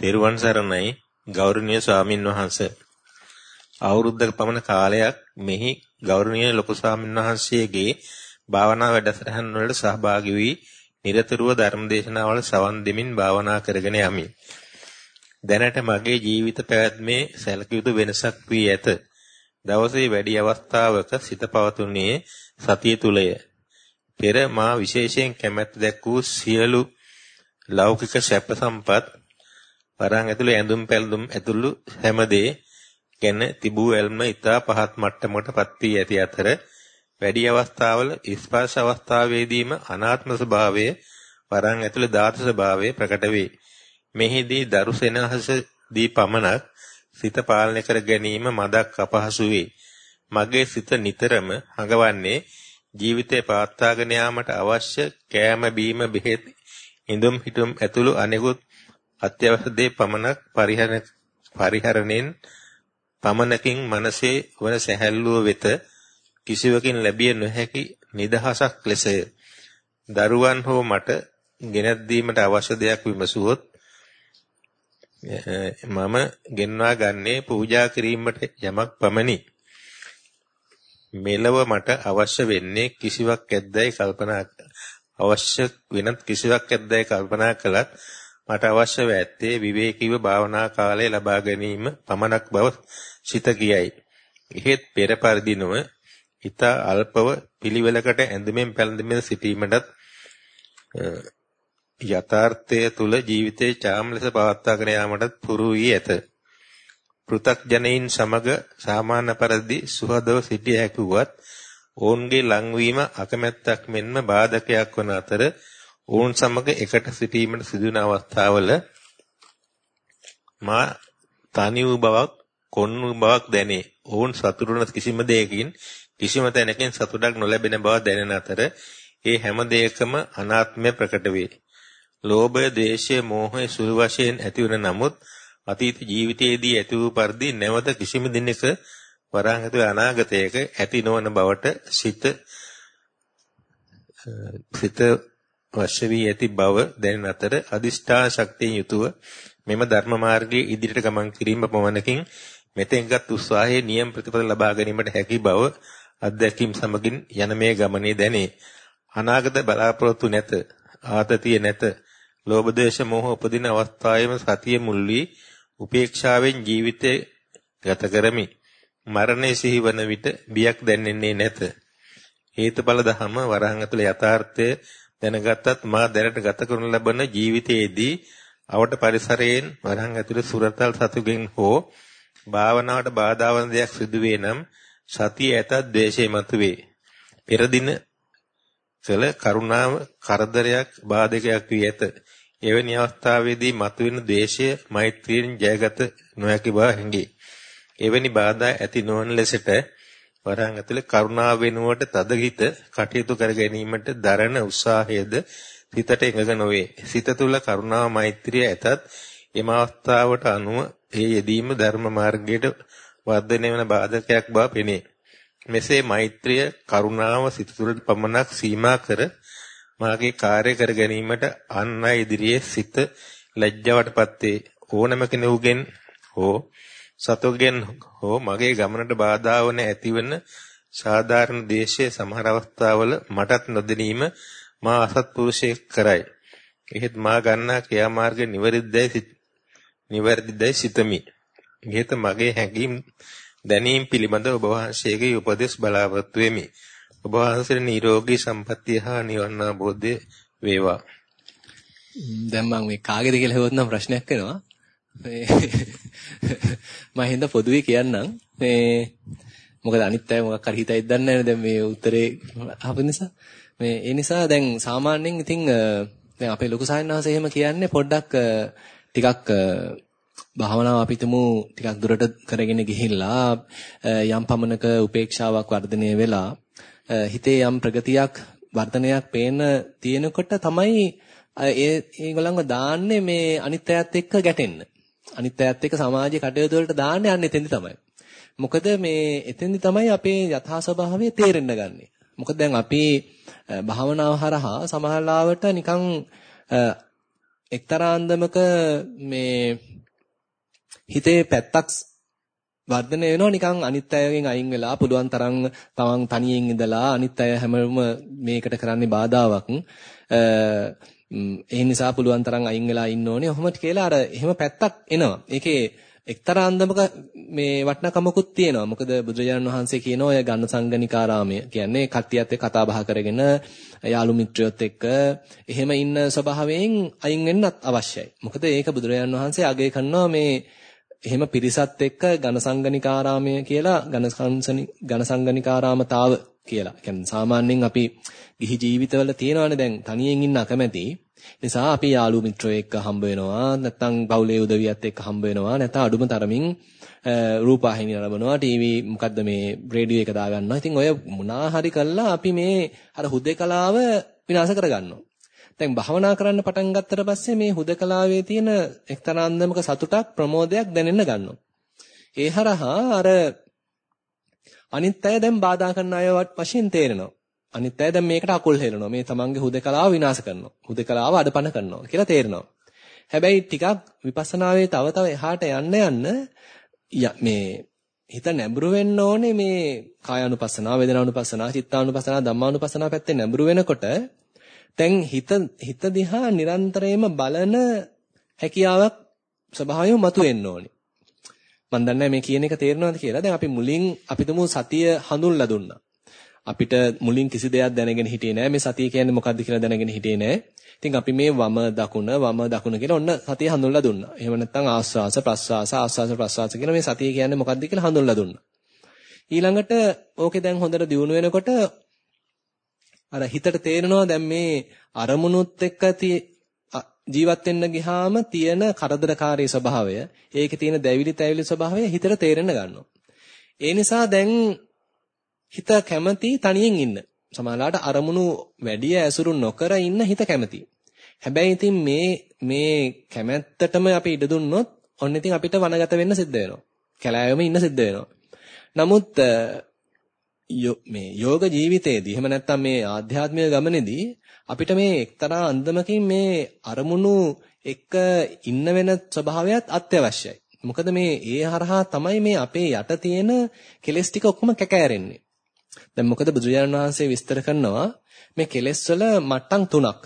තෙරුවන් සරණයි ගෞරවනීය ස්වාමින් වහන්සේ. අවුරුද්දක පමණ කාලයක් මෙහි ගෞරවනීය ලොකු ස්වාමින් වහන්සේගේ භාවනා වැඩසටහන් වලට සහභාගී වී නිරතුරුව ධර්මදේශනාවල සවන් දෙමින් භාවනා කරගෙන යමි. දැනට මගේ ජීවිත පැවැත්මේ සැලකිය යුතු වෙනසක් වී ඇත. දවසේ වැඩි අවස්ථාවක සිත පවතුනේ සතිය තුලය. පෙර මා විශේෂයෙන් කැමැත්ත දැක්වූ සියලු ලෞකික සැප සම්පත් වරන් ඇතුළේ ඇඳුම් පැළඳුම් ඇතුළු හැමදේ ගැන තිබූ ඇල්ම ඉතා පහත් මට්ටමකටපත් වී ඇති අතර වැඩි අවස්ථාවල ස්පර්ශ අවස්ථාවේදීම අනාත්ම ස්වභාවය වරන් ඇතුළේ ධාතු ස්වභාවය ප්‍රකට වේ. මෙහිදී දරු සෙනහස දී පමණක් සිත පාලනය කර ගැනීම මදක් අපහසු වේ. මගේ සිත නිතරම හඟවන්නේ ජීවිතේ පවත්වාගෙන යාමට අවශ්‍ය කෑම බීම බෙහෙත් ඉඳුම් හිටුම් ඇතුළු අනෙකුත් අත්‍යවශ්‍ය දේ පමණක් පරිහරණයෙන් පමණකින් මනසේ වන සැහැල්ලුව වෙත කිසිවකින් ලැබිය නොහැකි නිදහසක් ලෙසය. දරුවන් හෝ මට ගෙනත් දීමට අවශ්‍ය දෙයක් විමසුවොත් මම ගෙන්වා ගන්නේ පූජා කිරීමට යමක් පමණි. මෙලව මට අවශ්‍ය වෙන්නේ කිසිවක් ඇද්දයි කල්පනා අවශ්‍ය වෙනත් කිසිවක් ඇද්දයි කල්පනා කළත් මට අවශ්‍ය වැත්තේ විවේකීව භාවනා කාලය ලබා ගැනීම පමණක් බව සිත කියයි. එහෙත් පෙර පරිදි නොව ඊට අල්පව පිළිවෙලකට ඇඳුමෙන් පැළඳෙමින් සිටීමටත් යථාර්ථය තුල ජීවිතේ චාම් ලෙස පවත්වාගෙන යාමටත් පුරු වී ඇත. පෘ탁ජනයින් සමග සාමාන්‍ය පරිදි සුහදව සිටිය හැකි වුවත් ඔවුන්ගේ ලංවීම අකමැත්තක් මෙන්ම බාධකයක් වන අතර ඔවුන් සමග එකට සිටීමට සිදුවන අවස්ථාවල මා තනි වූ බවක් කොන් වූ බවක් දැනේ. ඔවුන් සතුටුන කිසිම දෙයකින් කිසිම තැනකින් සතුටක් නොලැබෙන බව දැනෙන අතර ඒ හැම දෙයකම අනාත්මය ප්‍රකට වේ. ලෝභය, දේශය, මෝහය සුළු වශයෙන් ඇතිවන නමුත් අතීත ජීවිතයේදී ඇති වූ පරිදි නැවත කිසිම දිනක වරහන් ඇතුළේ අනාගතයක ඇති නොවන බවට සිත සිත වශ්‍ය වී ඇති බව දැනෙන අතර අදිෂ්ඨාන ශක්තියෙන් යුතුව මෙම ධර්ම මාර්ගයේ ඉදිරියට ගමන් කිරීම පමණකින් මෙතෙන්ගත් උත්සාහයේ නියම ප්‍රතිඵල ලබා ගැනීමට හැකි බව අත්දැකීම් සමගින් යන මේ ගමනේ දැනේ. අනාගත බලාපොරොත්තු නැත. ආතතිය නැත. ලෝභ දේශ මොහ උපදින අවස්ථාවේම සතිය මුල් වී උපේක්ෂාවෙන් ජීවිතය ගත කරමි. මරණය සිහිවන විට බියක් දැනෙන්නේ නැත. හේතුඵල ධම වරහන් ඇතුළ යථාර්ථය දැනගතත් මා දැනට ගත කරන ලබන ජීවිතයේදී අවට පරිසරයෙන් වරහන් ඇතුළේ සුරතල් සතුගෙන් හෝ භාවනාවට බාධා වන දෙයක් සිදුවේ නම් සතිය ඇතත් ද්වේෂය මතුවේ. පෙර දින කළ කරුණාව කරදරයක් බාධකයක් වී ඇත. එවැනි අවස්ථාවේදී මතුවෙන ද්වේෂය මෛත්‍රියෙන් ජයගත නොහැකි බව හැඟේ. එවැනි බාධා ඇති නොවන ලෙසට වරහන් ඇතුලේ කරුණාව වෙනුවට තදහිත කටයුතු කර ගැනීමට දරන උත්සාහයද සිතට එකඟ නොවේ. සිත තුළ කරුණාව මෛත්‍රිය ඇතත් එම අවස්ථාවට අනුව ඒ යෙදීම ධර්ම මාර්ගයට වර්ධනය වන බාධකයක් බව පෙනේ. මෙසේ මෛත්‍රිය කරුණාව සිත තුළට පමණක් සීමා කර මාගේ කාර්ය කර ගැනීමට අන් අය ඉදිරියේ සිත ලැජ්ජාවටපත් වේ. ඕනම කෙනෙකුගෙන් හෝ සතුගෙන් හෝ මගේ ගමනට බාධා වන ඇතිවන සාධාරණ දේශයේ සමහර අවස්ථාවල මටත් නොදැනීම මා අසත්පුරුෂයෙක් කරයි. එහෙත් මා ගන්නා ක්‍රියාමාර්ග නිවැරදිදයි නිවැරදිදයි සිතමි. ඉහත මගේ හැඟීම් දැනීම් පිළිබඳ ඔබ වහන්සේගේ උපදෙස් බලාපොරොත්තු වෙමි. ඔබ වහන්සේට නිරෝගී සම්පන්නිය හා නිවන් අවබෝධය වේවා. දැන් මම මේ කාගේද කියලා හෙවොත් නම් ප්‍රශ්නයක් වෙනවා. මේ මම හින්දා පොදුවේ කියන්නම් මේ මොකද අනිත් අය මොකක් හරි හිතයිද දන්නේ නැහැ දැන් මේ උත්තරේ අහපු නිසා මේ ඒ නිසා දැන් සාමාන්‍යයෙන් ඉතින් දැන් අපේ ලොකු සායනවාස එහෙම කියන්නේ පොඩ්ඩක් ටිකක් භාවනාව අපිටම ටිකක් දුරට කරගෙන ගිහිල්ලා යම් පමණක උපේක්ෂාවක් වර්ධනය වෙලා හිතේ යම් ප්‍රගතියක් වර්ධනයක් පේන තියෙනකොට තමයි ඒ ඒගොල්ලන්ව දාන්නේ මේ අනිත් අයත් එක්ක ගැටෙන්න. අනිත් අයත් එක්ක සමාජයේ කටයුතු වලට දාන්නේ යන්නේ එතෙන්දි තමයි. මොකද මේ එතෙන්දි තමයි අපේ යථා ස්වභාවය තේරෙන්න ගන්නෙ. මොකද දැන් අපි භාවනාව හරහා සමහරලාවට නිකන් එක්තරා අන්දමක මේ හිතේ පැත්තක් වර්ධනය වෙනවා නිකන් අනිත් අයගෙන් අයින් වෙලා පුළුවන් තරම් තමන් තනියෙන් ඉඳලා අනිත් අය හැමෝම මේකට කරන්නේ බාධාවක්. ඒ නිසා පුළුවන් තරම් අයින් වෙලා ඉන්න ඕනේ. ඔහොම කියලා අර එහෙම පැත්තක් එනවා. ඒකේ එක්තරා අන්දමක මේ වටිනකමකුත් තියෙනවා. මොකද බුදුරජාණන් වහන්සේ කියන ඔය ගන්න සංගණිකාරාමය කියන්නේ කට්ටියත් එක්ක කතා බහ කරගෙන යාළු මිත්‍රයොත් එක්ක එහෙම ඉන්න ස්වභාවයෙන් අයින් වෙන්නත් අවශ්‍යයි. මොකද ඒක බුදුරජාණන් වහන්සේ අගය කරනවා මේ එහෙම පිරිසත් එක්ක ඝනසංගනිකාරාමය කියලා ඝනසංගනිකාරාමතාව කියලා. කියන්නේ සාමාන්‍යයෙන් අපි ගිහි ජීවිතවල තියෙනවානේ දැන් තනියෙන් ඉන්න අකමැති. නිසා අපි යාළු මිත්‍රයෝ එක්ක හම්බ වෙනවා නැත්නම් බෞලේ උදවියත් එක්ක හම්බ වෙනවා නැත්නම් අඩුම තරමින් රූපවාහිනිය නරඹනවා ටීවී මොකද්ද මේ රේඩියෝ එක දාගන්නවා. ඉතින් ඔය මොනා හරි කළා අපි මේ අර හුදේකලාව විනාශ කරගන්නවා. දැන් භවනා කරන්න පටන් ගත්තට පස්සේ මේ හුදකලාවේ තියෙන එක්තරා අන්දමක සතුටක් ප්‍රමෝදයක් දැනෙන්න ගන්නවා. ඒ හරහා අර අනිත් අය දැන් බාධා කරන අය වශයෙන් තේරෙනවා. අනිත් අය දැන් මේකට අකුල් හෙලනවා. මේ තමන්ගේ හුදකලාව විනාශ කරනවා. හුදකලාව අඩපණ කරනවා කියලා තේරෙනවා. හැබැයි ටිකක් විපස්සනාවේ තව තව එහාට යන්න යන්න මේ හිත නැඹුරු වෙන්න ඕනේ මේ කායානුපස්සනාව, වේදනානුපස්සනාව, චිත්තානුපස්සනාව, ධම්මානුපස්සනාව පැත්තේ නැඹුරු වෙනකොට දැන් හිත හිත දිහා නිරන්තරයෙන්ම බලන හැකියාවක් ස්වභාවයෙන්ම මතුවෙන්න ඕනේ. මම දන්නේ මේ කියන එක තේරෙනවද කියලා. දැන් අපි මුලින් අපිටම සතිය හඳුන්ලා දුන්නා. අපිට මුලින් කිසි දෙයක් දැනගෙන හිටියේ නෑ. මේ සතිය කියන්නේ මොකක්ද කියලා දැනගෙන හිටියේ නෑ. ඉතින් අපි මේ වම දකුණ වම දකුණ කියලා ඔන්න සතිය හඳුන්ලා දුන්නා. එහෙම නැත්නම් ආස්වාස ප්‍රස්වාස ආස්වාස ප්‍රස්වාස කියලා මේ සතිය කියන්නේ මොකක්ද කියලා හඳුන්ලා දුන්නා. ඊළඟට ඕකේ දැන් හොඳට දියුණු වෙනකොට අර හිතට තේරෙනවා දැන් මේ අරමුණුත් එක්ක ජීවත් වෙන්න ගියාම තියෙන කරදරකාරී ස්වභාවය, ඒකේ තියෙන දැවිලි තැවිලි ස්වභාවය හිතට තේරෙන්න ගන්නවා. ඒ නිසා දැන් හිත කැමති තනියෙන් ඉන්න. සමහරවිට අරමුණු වැඩි ඇසුරු නොකර ඉන්න හිත කැමති. හැබැයි ඉතින් මේ මේ කැමැත්තටම අපි ඉඩ දුන්නොත් ඔන්න ඉතින් අපිට වනගත වෙන්න සිද්ධ වෙනවා. කැලෑවෙම ඉන්න සිද්ධ වෙනවා. නමුත් මේ යෝග ජීවිතයේදී එහෙම නැත්නම් මේ ආධ්‍යාත්මික ගමනේදී අපිට මේ එක්තරා අන්දමකින් මේ අරමුණු එක්ක ඉන්න වෙන ස්වභාවයත් අත්‍යවශ්‍යයි. මොකද මේ ඒ හරහා තමයි මේ අපේ යට තියෙන කෙලෙස් ටික ඔක්කොම කැකෑරෙන්නේ. දැන් මොකද බුදුරජාණන් වහන්සේ විස්තර කරනවා මේ කෙලෙස් වල මට්ටම් තුනක්.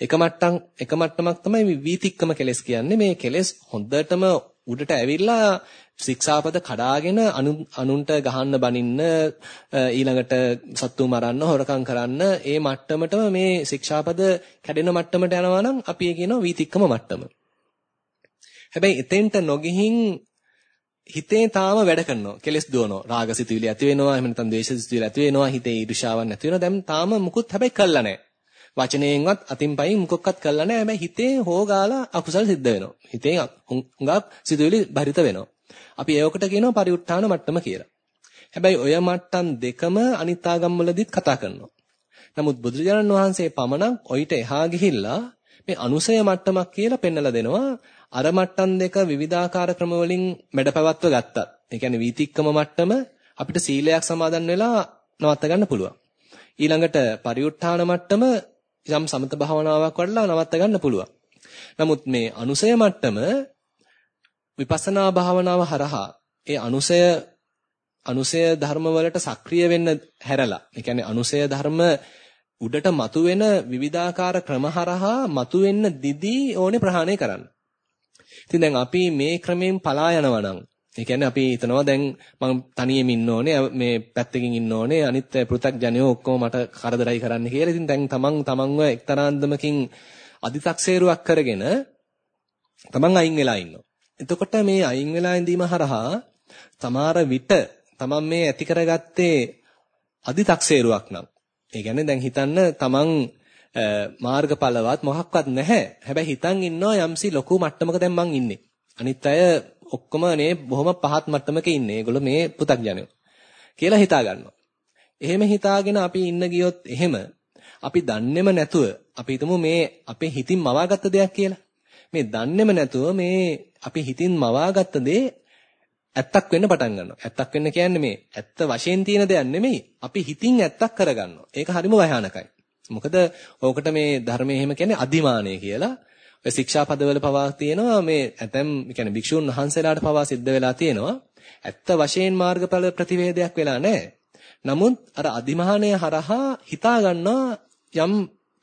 එක මට්ටම් එක මට්ටමක් තමයි වීතික්කම කෙලෙස් කියන්නේ. මේ කෙලෙස් හොඳටම උඩට ඇවිල්ලා ශික්ෂාපද කඩාගෙන අනුන්ට ගහන්න බනින්න ඊළඟට සත්තු මරන්න හොරකම් කරන්න ඒ මට්ටමටම මේ ශික්ෂාපද කැඩෙන මට්ටමට යනවා නම් අපි ඒ කියනවා වීතික්කම මට්ටම. හැබැයි එතෙන්ට නොගිහින් හිතේ තාම වැඩ කරනවා. කෙලස් දුවනවා. රාගසිතුවිලි ඇති වෙනවා. එහෙම නැත්නම් ද්වේෂසිතුවිලි ඇති වෙනවා. හිතේ ඊර්ෂාවක් නැති වෙනවා. දැන් තාම මුකුත් හැබැයි කළා නැහැ. වචනයෙන්වත් අතින් පයින් මොකක්වත් කරලා නැහැ. හැබැයි හිතේ හොගාලා අකුසල් සිද්ධ වෙනවා. හිතේ හුඟක් සිතුවිලි බරිත වෙනවා. අපි ඒකට කියනවා පරිඋත්ථාන මට්ටම කියලා. හැබැයි ඔය මට්ටම් දෙකම අනිත්‍යාගම්වලදීත් කතා කරනවා. නමුත් බුදුරජාණන් වහන්සේ පමණක් ඔయిత එහා ගිහිල්ලා මේ අනුසය මට්ටමක් කියලා පෙන්නලා දෙනවා. අර මට්ටම් දෙක විවිධාකාර ක්‍රමවලින් මැඩපවත්ව ගත්තා. ඒ කියන්නේ වීතික්කම මට්ටම අපිට සීලයක් සමාදන් වෙලා නවත්ත ගන්න පුළුවන්. ඊළඟට පරිඋත්ථාන මට්ටම යම් සමත භාවනාවක් වඩලා නවත්ත ගන්න පුළුවන්. නමුත් මේ අනුසය මට්ටම විපස්සනා භාවනාව හරහා ඒ අනුසය අනුසය ධර්ම වලට සක්‍රිය වෙන්න හැරලා ඒ කියන්නේ අනුසය ධර්ම උඩට මතුවෙන විවිධාකාර ක්‍රම හරහා මතුවෙන්න දිදී ඕනේ ප්‍රහාණය කරන්න. ඉතින් දැන් අපි මේ ක්‍රමයෙන් පලා යනවා නම් ඒ කියන්නේ අපි හිතනවා දැන් මම තනියම ඉන්න ඕනේ මේ පැත්තකින් ඉන්න ඕනේ අනිත් පෘථග්ජනයෝ ඔක්කොම මට කරදරයි කරන්න කියලා. ඉතින් දැන් තමන් තමන්ව එක්තරාන්දමකින් අදි탁සේරුවක් කරගෙන තමන් අයින් වෙලා ඉන්නවා. එතකොට මේ අයින් වෙලා ඉඳීම හරහා තමාර විට තමන් මේ ඇති කරගත්තේ අදි탁සේරුවක් නම් ඒ කියන්නේ දැන් හිතන්න තමන් මාර්ගඵලවත් මොහක්වත් නැහැ. හැබැයි හිතන් ඉන්නවා යම්සි ලොකු මට්ටමක දැන් මං ඉන්නේ. අනිත් අය ඔක්කොම නේ බොහොම පහත් මට්ටමක ඉන්නේ. ඒගොල්ලෝ මේ පු탁ජනයෝ කියලා හිතා ගන්නවා. එහෙම හිතාගෙන අපි ඉන්න ගියොත් එහෙම අපි දන්නේම නැතුව අපි හිතමු මේ අපේ හිතින් මවාගත්ත දෙයක් කියලා. මේ දන්නේම නැතුව මේ අපි හිතින් මවාගත්ත දේ ඇත්තක් වෙන්න පටන් ගන්නවා. ඇත්තක් වෙන්න කියන්නේ මේ ඇත්ත වශයෙන් තියෙන දෙයක් නෙමෙයි. අපි හිතින් ඇත්තක් කරගන්නවා. ඒක හරිම භයානකයි. මොකද ඕකට මේ ධර්මයේ එහෙම කියන්නේ අදිමානය කියලා. ඔය ශික්ෂාපදවල පවා තියෙනවා මේ ඇතැම් කියන්නේ භික්ෂුන් වහන්සේලාට පවා සිද්ධ වෙලා තියෙනවා. ඇත්ත වශයෙන් මාර්ගඵල ප්‍රතිවේදයක් වෙලා නැහැ. නමුත් අර අදිමහානය හරහා හිතා ගන්නවා යම්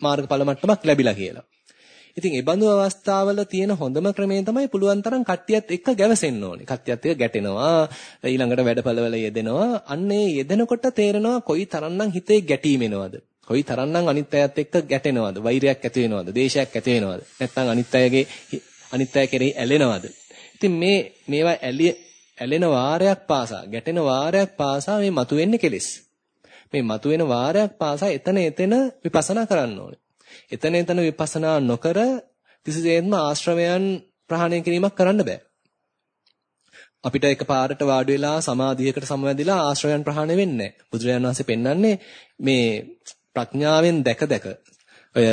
මාර්ගඵල මට්ටමක් ලැබිලා කියලා. ඉතින් ඒ බඳු අවස්ථාවල තියෙන හොඳම ක්‍රමය තමයි පුළුවන් තරම් කට්ටියත් එක්ක ගැවසෙන්න ඕනේ. කට්ටියත් එක්ක ගැටෙනවා, ඊළඟට වැඩපළවල යෙදෙනවා. අන්න ඒ යෙදෙනකොට තේරෙනවා කොයි තරම්නම් හිතේ ගැටීම එනවද. කොයි තරම්නම් අනිත් අයත් එක්ක ගැටෙනවද, වෛරයක් ඇති වෙනවද, දේශයක් ඇති වෙනවද. නැත්නම් අනිත් අයගේ අනිත් අය කෙරෙහි ඇලෙනවද. ඉතින් මේ මේවා ඇලිය ඇලෙන වාරයක් පාසා, ගැටෙන වාරයක් පාසා මේ මතුවෙන්නේ කෙලෙස්. මේ මතුවෙන වාරයක් පාසා එතන එතන විපස්සනා කරන්න ඕනේ. එතන එතන විපස්සනා නොකර කිසිසේත්ම ආශ්‍රවයන් ප්‍රහාණය කිරීමක් කරන්න බෑ. අපිට එකපාරට වාඩි වෙලා සමාධියකට සමවැදිලා ආශ්‍රවයන් ප්‍රහාණය වෙන්නේ නැහැ. බුදුරජාණන් වහන්සේ පෙන්වන්නේ මේ ප්‍රඥාවෙන් දැක දැක ඔය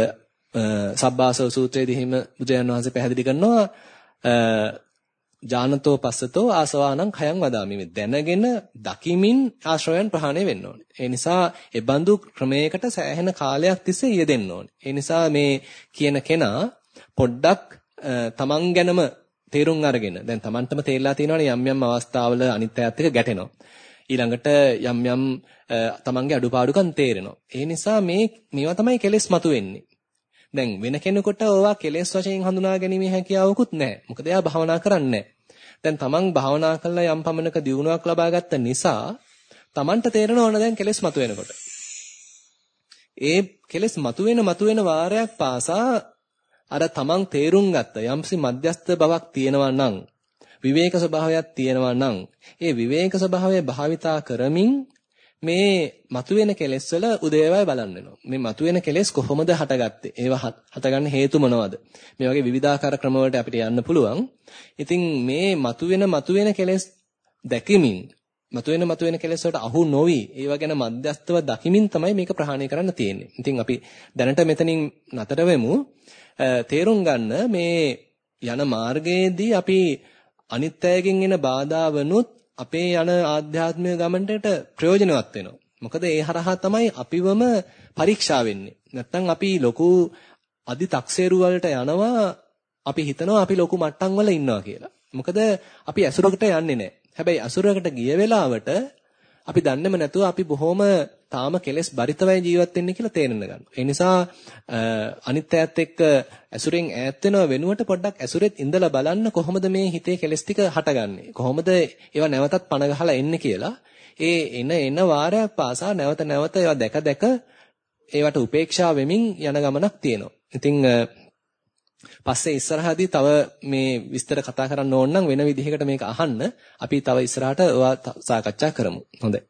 සබ්බාසව සූත්‍රයේදී හිම බුදුරජාණන් වහන්සේ පැහැදිලි කරනවා ජානතෝ පස්සතෝ ආසවානං khයං වදාමි මේ දැනගෙන දකිමින් ආශ්‍රවයන් ප්‍රහාණය වෙන්න ඕනේ. ඒ නිසා ඒ බඳු ක්‍රමයකට සෑහෙන කාලයක් තිස්සේ යෙදෙන්න ඕනේ. ඒ නිසා මේ කියන කෙනා පොඩ්ඩක් තමන් ගැනම තේරුම් අරගෙන දැන් තමන්ටම තේරලා තියෙනවානේ යම් යම් අවස්ථාවල අනිත් අයත් එක්ක ගැටෙනවා. ඊළඟට යම් යම් තමන්ගේ අඩුපාඩුකම් තේරෙනවා. ඒ නිසා මේ මේවා තමයි කෙලෙස් මතුවෙන්නේ. දැන් වෙන කෙනෙකුට ඕවා කෙලෙස් වශයෙන් හඳුනා ගැනීමේ හැකියාවකුත් නැහැ. මොකද එයා භාවනා කරන්නේ දැන් තමන් භාවනා කළා යම් පමණක දියුණුවක් ලබා ගත්ත නිසා තමන්ට තේරෙන ඕන දැන් කෙලෙස් මතුවෙනකොට. ඒ කෙලෙස් මතුවෙන මතුවෙන වාරයක් පාසා අර තමන් තේරුම් ගත්ත යම්සි මධ්‍යස්ත බවක් තියෙනවා නම් විවේක ස්වභාවයක් තියෙනවා නම් ඒ විවේක ස්වභාවය භාවිතා කරමින් මේ මතුවෙන කෙලෙස් වල උදේවයි බලන්න වෙනවා. මේ මතුවෙන කෙලෙස් කොහොමද හටගත්තේ? ඒවා හටගන්න හේතු මොනවද? මේ වගේ විවිධාකාර ක්‍රම වලට අපිට යන්න පුළුවන්. ඉතින් මේ මතුවෙන මතුවෙන කෙලෙස් දැකීමින් මතුවෙන මතුවෙන කෙලෙස් වලට අහු නොවි ඒවා ගැන මධ්‍යස්තව දකිමින් තමයි මේක ප්‍රහාණය කරන්න තියෙන්නේ. ඉතින් අපි දැනට මෙතනින් නතර වෙමු. තේරුම් ගන්න මේ යන මාර්ගයේදී අපි අනිත්‍යයෙන් එන බාධාවනුත් අපේ යන ආධ්‍යාත්මික ගමනට ප්‍රයෝජනවත් වෙනවා. මොකද ඒ හරහා තමයි අපිවම පරීක්ෂා වෙන්නේ. නැත්තම් අපි ලොකු අදි තක්සේරු වලට යනවා අපි හිතනවා අපි ලොකු මට්ටම් වල ඉන්නවා කියලා. මොකද අපි ඇසුරකට යන්නේ නැහැ. හැබැයි ඇසුරකට ගිය වෙලාවට අපි දන්නේම නැතුව අපි බොහොම තාම කෙලස් බරිතවයි ජීවත් වෙන්නේ කියලා තේරෙන්න ගන්නවා. ඒ නිසා අනිත්‍යයත් එක්ක ඇසුරෙන් ඈත් වෙනව වෙනුවට පොඩ්ඩක් ඇසුරෙත් ඉඳලා බලන්න කොහොමද මේ හිතේ කෙලස් ටික හටගන්නේ. කොහොමද ඒවා නැවතත් පණ ගහලා එන්නේ කියලා. ඒ එන එන වාරයක් පාසා නැවත නැවත ඒවා දැක දැක ඒවට උපේක්ෂා වෙමින් යන ගමනක් තියෙනවා. ඉතින් පස්සේ ඉස්සරහදී තව මේ විස්තර කතා කරන්න ඕන නම් වෙන විදිහකට මේක අහන්න අපි තව ඉස්සරහට ඔයා සාකච්ඡා කරමු. හොඳයි.